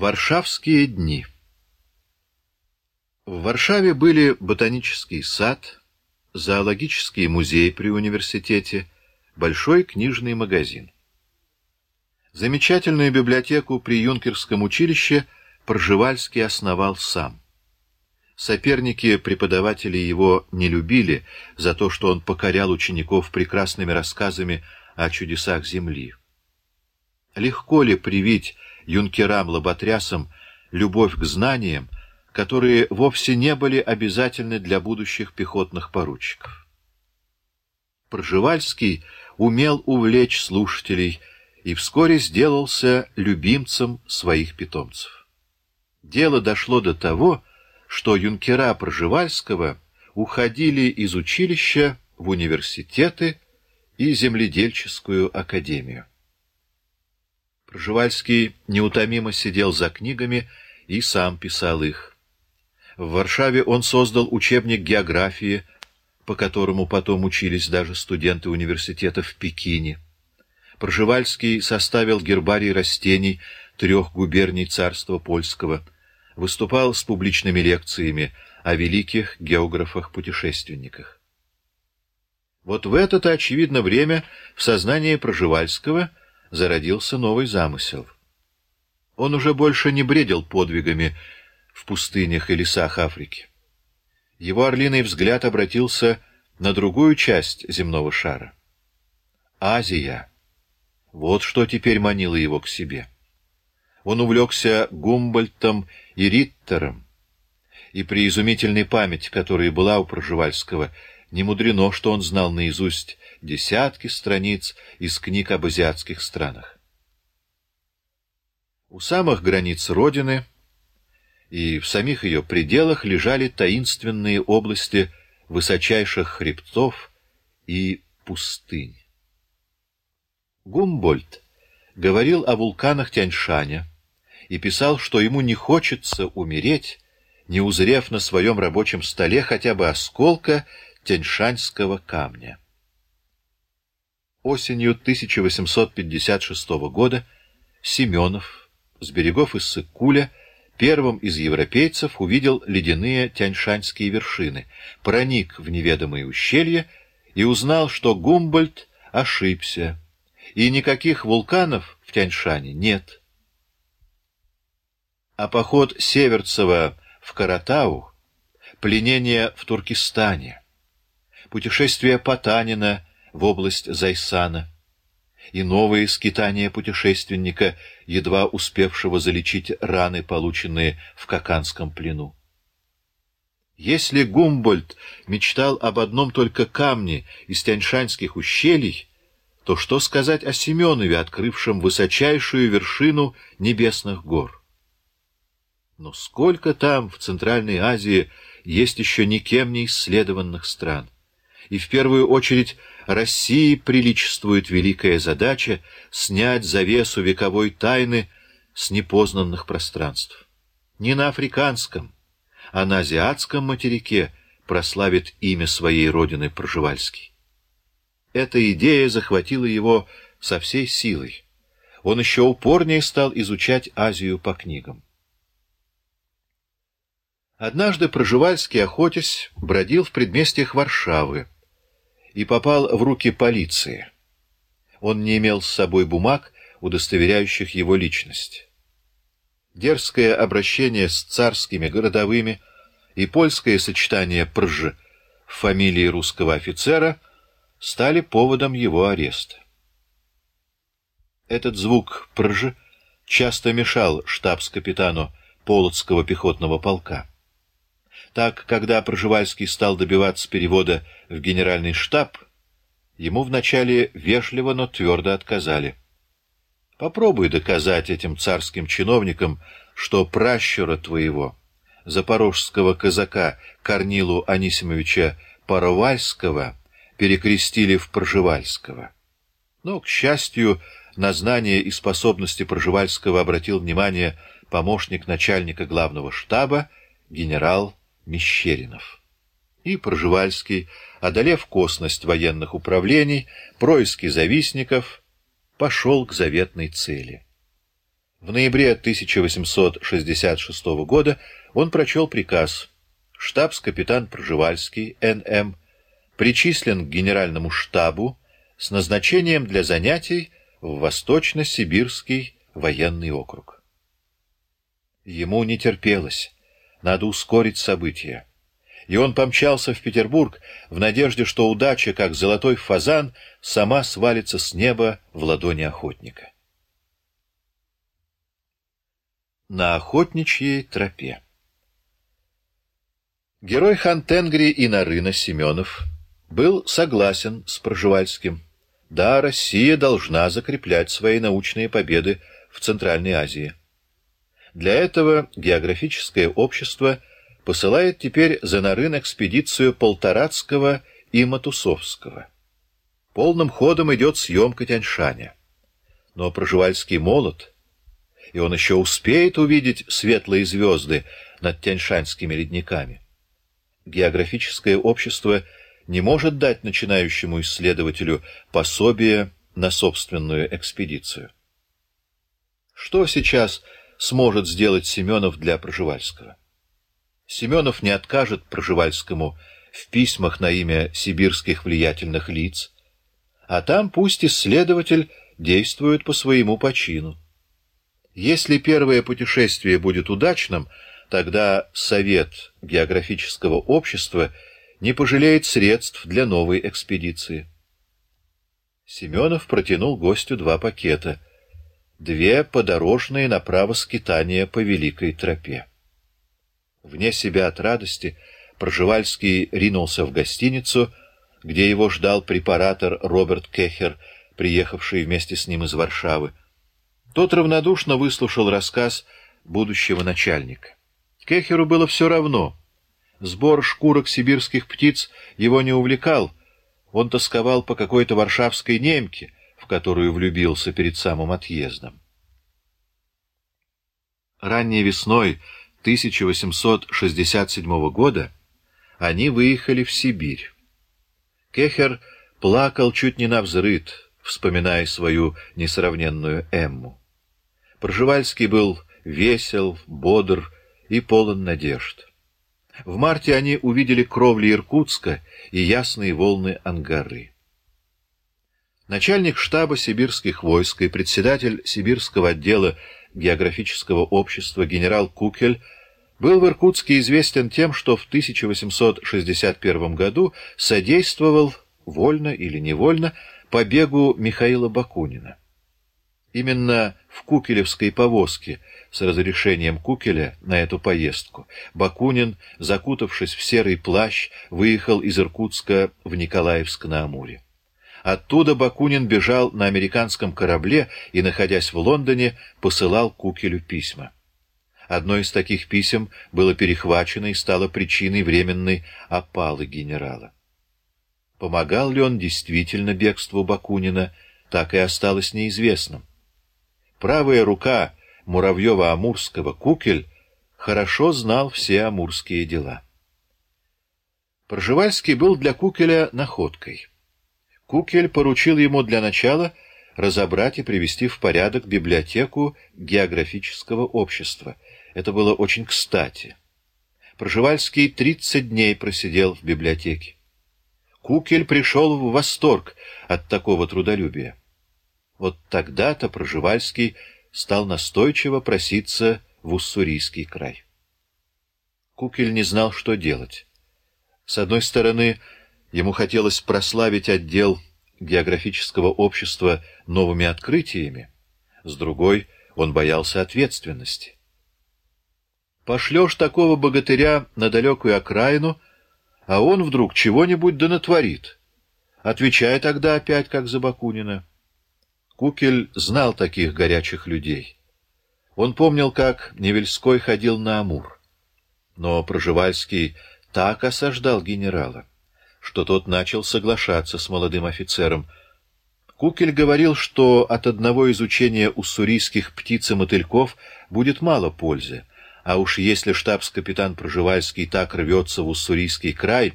Варшавские дни В Варшаве были ботанический сад, зоологический музей при университете, большой книжный магазин. Замечательную библиотеку при Юнкерском училище Пржевальский основал сам. Соперники преподаватели его не любили за то, что он покорял учеников прекрасными рассказами о чудесах Земли. Легко ли привить юнкерам-лоботрясам любовь к знаниям, которые вовсе не были обязательны для будущих пехотных поручиков? Пржевальский умел увлечь слушателей и вскоре сделался любимцем своих питомцев. Дело дошло до того, что юнкера Пржевальского уходили из училища в университеты и земледельческую академию. Пржевальский неутомимо сидел за книгами и сам писал их. В Варшаве он создал учебник географии, по которому потом учились даже студенты университета в Пекине. Пржевальский составил гербарий растений трех губерний царства польского, выступал с публичными лекциями о великих географах-путешественниках. Вот в это-то, очевидно, время в сознании Пржевальского зародился новый замысел. Он уже больше не бредил подвигами в пустынях и лесах Африки. Его орлиный взгляд обратился на другую часть земного шара. Азия. Вот что теперь манило его к себе. Он увлекся Гумбольтом и Риттером, и при изумительной памяти, которая была у Проживальского, не мудрено, что он знал наизусть десятки страниц из книг об азиатских странах. У самых границ Родины и в самих ее пределах лежали таинственные области высочайших хребтов и пустынь. Гумбольд говорил о вулканах Тяньшаня и писал, что ему не хочется умереть, не узрев на своем рабочем столе хотя бы осколка Тяньшанского камня. Осенью 1856 года Семенов с берегов Иссык-Куля первым из европейцев увидел ледяные тяньшанские вершины, проник в неведомые ущелья и узнал, что Гумбольд ошибся, и никаких вулканов в Тяньшане нет. А поход Северцева в Каратау, пленение в Туркестане, путешествие Потанина в область Зайсана и новые скитания путешественника, едва успевшего залечить раны, полученные в Каканском плену. Если Гумбольд мечтал об одном только камне из Тяньшанских ущелий, то что сказать о Семенове, открывшем высочайшую вершину небесных гор? Но сколько там, в Центральной Азии, есть еще никем не исследованных стран? И в первую очередь России приличествует великая задача снять завесу вековой тайны с непознанных пространств. Не на африканском, а на азиатском материке прославит имя своей родины Пржевальский. Эта идея захватила его со всей силой. Он еще упорнее стал изучать Азию по книгам. Однажды Проживальский, охотясь, бродил в предместьях Варшавы и попал в руки полиции. Он не имел с собой бумаг, удостоверяющих его личность. Дерзкое обращение с царскими городовыми и польское сочетание «прж» в фамилии русского офицера — стали поводом его ареста. Этот звук «прж» часто мешал штабс-капитану Полоцкого пехотного полка. Так, когда Пржевальский стал добиваться перевода в генеральный штаб, ему вначале вежливо, но твердо отказали. Попробуй доказать этим царским чиновникам, что пращура твоего, запорожского казака Корнилу Анисимовича Паровальского, перекрестили в Пржевальского. Но, к счастью, на знание и способности Пржевальского обратил внимание помощник начальника главного штаба генерал Мещеринов. И Пржевальский, одолев косность военных управлений, происки завистников, пошел к заветной цели. В ноябре 1866 года он прочел приказ «Штабс-капитан Пржевальский, Н.М., причислен к генеральному штабу с назначением для занятий в Восточно-Сибирский военный округ». Ему не терпелось, надо ускорить события. И он помчался в Петербург в надежде, что удача, как золотой фазан, сама свалится с неба в ладони охотника. на охотничьей тропе. Герой Хантенгри и Нарына Семенов был согласен с Проживальским. Да, Россия должна закреплять свои научные победы в Центральной Азии. Для этого географическое общество посылает теперь за Нарын экспедицию Полторацкого и Матусовского. Полным ходом идет съемка Тяньшаня. Но Проживальский молод — и он еще успеет увидеть светлые звезды над Тяньшанскими ледниками. Географическое общество не может дать начинающему исследователю пособие на собственную экспедицию. Что сейчас сможет сделать Семенов для Проживальского? Семенов не откажет Проживальскому в письмах на имя сибирских влиятельных лиц, а там пусть исследователь действует по своему почину. Если первое путешествие будет удачным, тогда Совет географического общества не пожалеет средств для новой экспедиции. Семенов протянул гостю два пакета. Две подорожные направо скитания по великой тропе. Вне себя от радости Проживальский ринулся в гостиницу, где его ждал препаратор Роберт Кехер, приехавший вместе с ним из Варшавы. Тот равнодушно выслушал рассказ будущего начальника. Кехеру было все равно. Сбор шкурок сибирских птиц его не увлекал. Он тосковал по какой-то варшавской немке, в которую влюбился перед самым отъездом. Ранней весной 1867 года они выехали в Сибирь. Кехер плакал чуть не навзрыд, вспоминая свою несравненную Эмму. Пржевальский был весел, бодр и полон надежд. В марте они увидели кровли Иркутска и ясные волны Ангары. Начальник штаба сибирских войск и председатель сибирского отдела географического общества генерал Кукель был в Иркутске известен тем, что в 1861 году содействовал, вольно или невольно, побегу Михаила Бакунина. Именно в Кукелевской повозке с разрешением Кукеля на эту поездку Бакунин, закутавшись в серый плащ, выехал из Иркутска в Николаевск-на-Амуре. Оттуда Бакунин бежал на американском корабле и, находясь в Лондоне, посылал Кукелю письма. Одно из таких писем было перехвачено и стало причиной временной опалы генерала. Помогал ли он действительно бегству Бакунина, так и осталось неизвестным. Правая рука Муравьева-Амурского Кукель хорошо знал все амурские дела. Пржевальский был для Кукеля находкой. Кукель поручил ему для начала разобрать и привести в порядок библиотеку географического общества. Это было очень кстати. Пржевальский тридцать дней просидел в библиотеке. Кукель пришел в восторг от такого трудолюбия. Вот тогда-то Проживальский стал настойчиво проситься в Уссурийский край. Кукель не знал, что делать. С одной стороны, ему хотелось прославить отдел географического общества новыми открытиями, с другой — он боялся ответственности. Пошлешь такого богатыря на далекую окраину — а он вдруг чего-нибудь да натворит. Отвечай тогда опять, как за Бакунина. Кукель знал таких горячих людей. Он помнил, как Невельской ходил на Амур. Но Проживальский так осаждал генерала, что тот начал соглашаться с молодым офицером. Кукель говорил, что от одного изучения уссурийских птиц и мотыльков будет мало пользы, а уж если штабс-капитан Проживальский так рвется в Уссурийский край,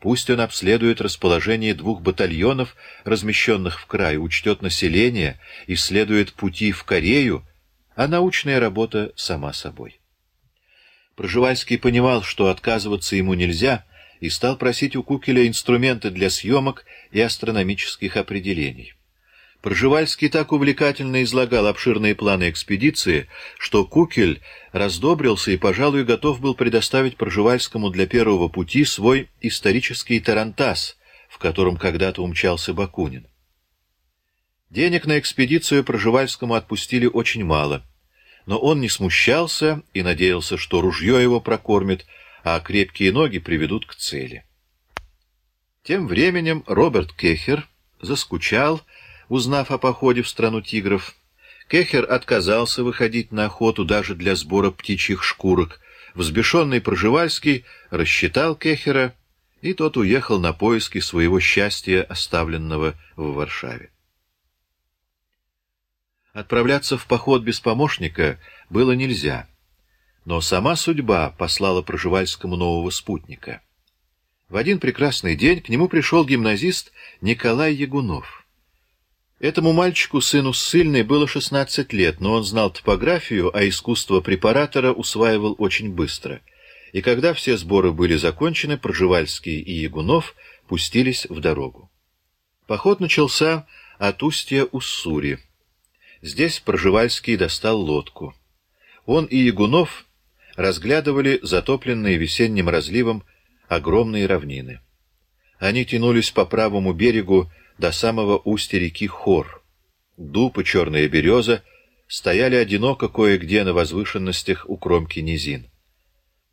пусть он обследует расположение двух батальонов, размещенных в край, учтет население, исследует пути в Корею, а научная работа сама собой. Проживальский понимал, что отказываться ему нельзя, и стал просить у Кукеля инструменты для съемок и астрономических определений. Пржевальский так увлекательно излагал обширные планы экспедиции, что Кукель раздобрился и, пожалуй, готов был предоставить Пржевальскому для первого пути свой исторический тарантас, в котором когда-то умчался Бакунин. Денег на экспедицию Пржевальскому отпустили очень мало, но он не смущался и надеялся, что ружье его прокормит, а крепкие ноги приведут к цели. Тем временем Роберт Кехер заскучал, узнав о походе в страну тигров. Кехер отказался выходить на охоту даже для сбора птичьих шкурок. Взбешенный Проживальский рассчитал Кехера, и тот уехал на поиски своего счастья, оставленного в Варшаве. Отправляться в поход без помощника было нельзя, но сама судьба послала Проживальскому нового спутника. В один прекрасный день к нему пришел гимназист Николай Ягунов. Этому мальчику, сыну ссыльной, было 16 лет, но он знал топографию, а искусство препаратора усваивал очень быстро. И когда все сборы были закончены, Проживальский и Ягунов пустились в дорогу. Поход начался от устья Уссури. Здесь Проживальский достал лодку. Он и Ягунов разглядывали затопленные весенним разливом огромные равнины. Они тянулись по правому берегу до самого устья реки Хор. Дуб и черная береза стояли одиноко кое-где на возвышенностях у кромки низин.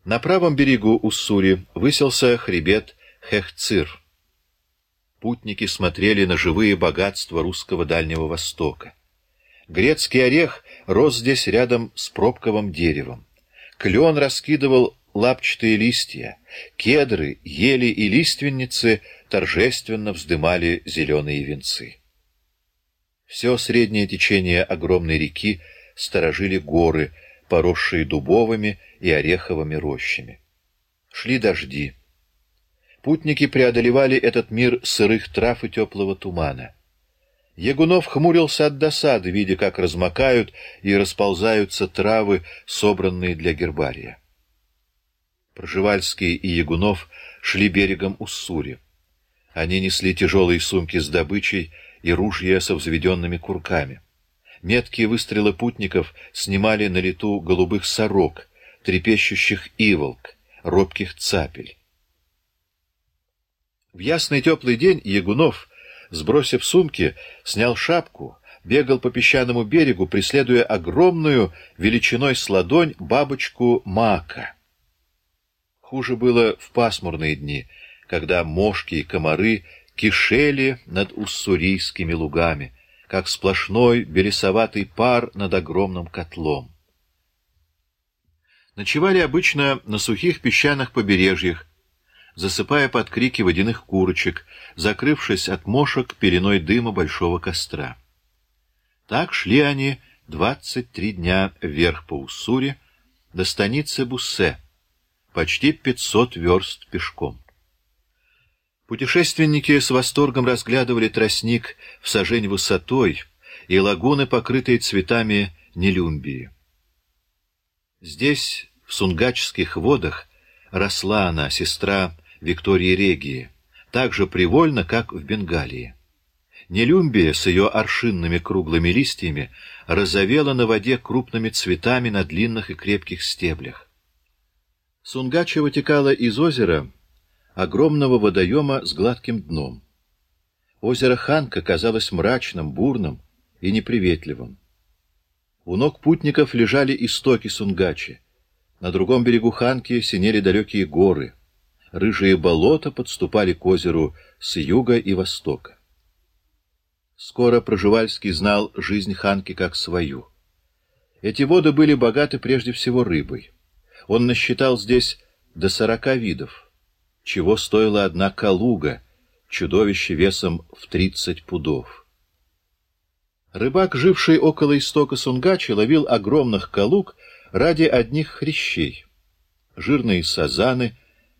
На правом берегу Уссури высился хребет Хехцир. Путники смотрели на живые богатства русского Дальнего Востока. Грецкий орех рос здесь рядом с пробковым деревом. Клен раскидывал лапчатые листья, кедры, ели и лиственницы торжественно вздымали зеленые венцы. Все среднее течение огромной реки сторожили горы, поросшие дубовыми и ореховыми рощами. Шли дожди. Путники преодолевали этот мир сырых трав и теплого тумана. Ягунов хмурился от досады, видя, как размокают и расползаются травы, собранные для гербария. Проживальский и Ягунов шли берегом Уссури. Они несли тяжелые сумки с добычей и ружья со взведенными курками. Меткие выстрелы путников снимали на лету голубых сорок, трепещущих иволк, робких цапель. В ясный теплый день Ягунов, сбросив сумки, снял шапку, бегал по песчаному берегу, преследуя огромную, величиной с ладонь, бабочку мака. Хуже было в пасмурные дни, когда мошки и комары кишели над уссурийскими лугами, как сплошной белесоватый пар над огромным котлом. Ночевали обычно на сухих песчаных побережьях, засыпая под крики водяных курочек, закрывшись от мошек пеленой дыма большого костра. Так шли они двадцать три дня вверх по Уссуре до станицы Буссе, почти пятьсот верст пешком. Путешественники с восторгом разглядывали тростник в сажень высотой и лагуны, покрытые цветами нелюмбии. Здесь, в сунгачских водах, росла она, сестра Виктории Регии, так же привольно, как в Бенгалии. Нелюмбия с ее аршинными круглыми листьями розовела на воде крупными цветами на длинных и крепких стеблях. Сунгача вытекала из озера огромного водоема с гладким дном. Озеро Ханка казалось мрачным, бурным и неприветливым. У ног путников лежали истоки Сунгачи. На другом берегу Ханки синели далекие горы. Рыжие болота подступали к озеру с юга и востока. Скоро Проживальский знал жизнь Ханки как свою. Эти воды были богаты прежде всего рыбой. Он насчитал здесь до сорока видов, чего стоила одна калуга, чудовище весом в тридцать пудов. Рыбак, живший около истока Сунгачи, ловил огромных калуг ради одних хрящей. Жирные сазаны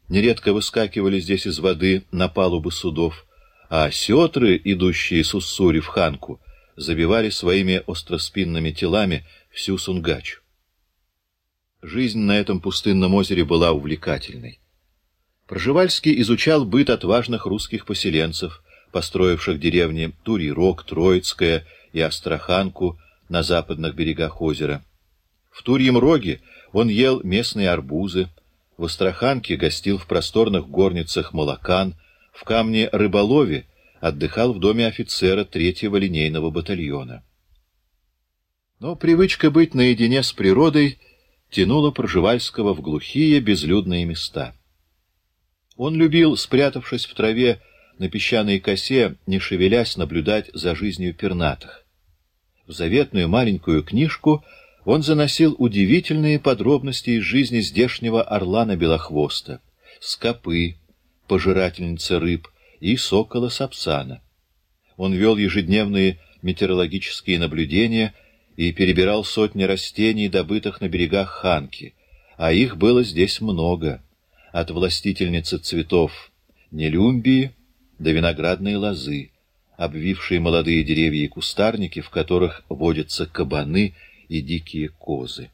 нередко выскакивали здесь из воды на палубы судов, а сетры, идущие с Уссури в Ханку, забивали своими остроспинными телами всю Сунгачу. Жизнь на этом пустынном озере была увлекательной. Проживальский изучал быт отважных русских поселенцев, построивших деревни Турий-Рог, Троицкая и Астраханку на западных берегах озера. В Турьем Роге он ел местные арбузы, в Астраханке гостил в просторных горницах молокан, в камне рыболове отдыхал в доме офицера третьего линейного батальона. Но привычка быть наедине с природой тянула Проживальского в глухие безлюдные места. Он любил, спрятавшись в траве на песчаной косе, не шевелясь, наблюдать за жизнью пернатых. В заветную маленькую книжку он заносил удивительные подробности из жизни здешнего орлана-белохвоста, скопы, пожирательницы рыб и сокола-сапсана. Он вел ежедневные метеорологические наблюдения и перебирал сотни растений, добытых на берегах Ханки, а их было здесь много, от властительницы цветов нелюмбии до виноградной лозы, обвившей молодые деревья и кустарники, в которых водятся кабаны и дикие козы.